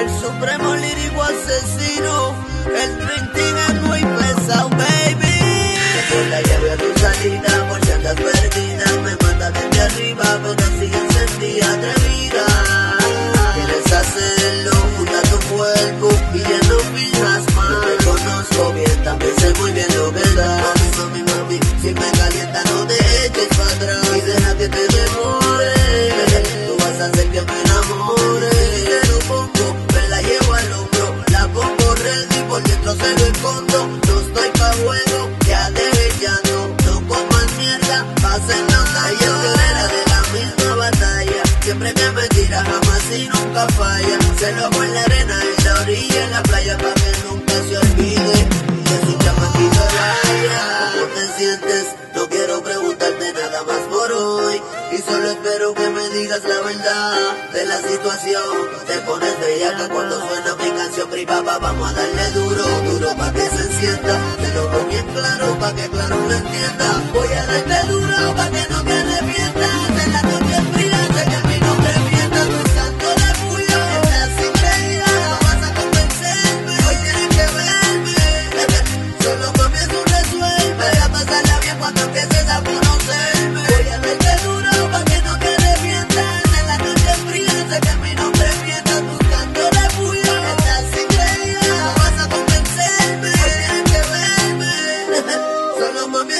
el supremo lírico asesino, el 30 hielo con la arena en la orilla, en la playa para que nunca se olvide. De su chamaquito Laia, ¿cómo te sientes? No quiero preguntarte nada más por hoy. Y solo espero que me digas la verdad de la situación. Te pones bellaca cuando suena mi canción, privada, vamos a darle duro, duro para que se encienda.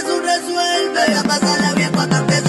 veces un resuelve, la pasa la bien cuando empieza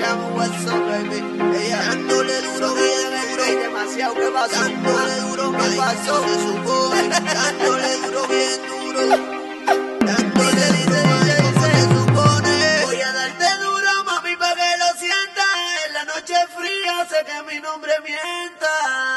escuchamos WhatsApp, baby. Ella dándole duro que debe y demasiado que pasó. Dándole duro que pasó. Se supo, dándole duro bien duro. Dándole dice, dice, dice, se supone. Voy a darte duro, mami, para que lo sientas. En la noche fría, sé que mi nombre mienta.